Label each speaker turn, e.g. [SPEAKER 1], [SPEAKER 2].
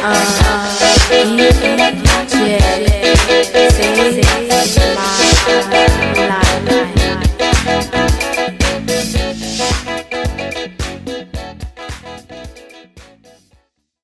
[SPEAKER 1] Oh, oh, oh,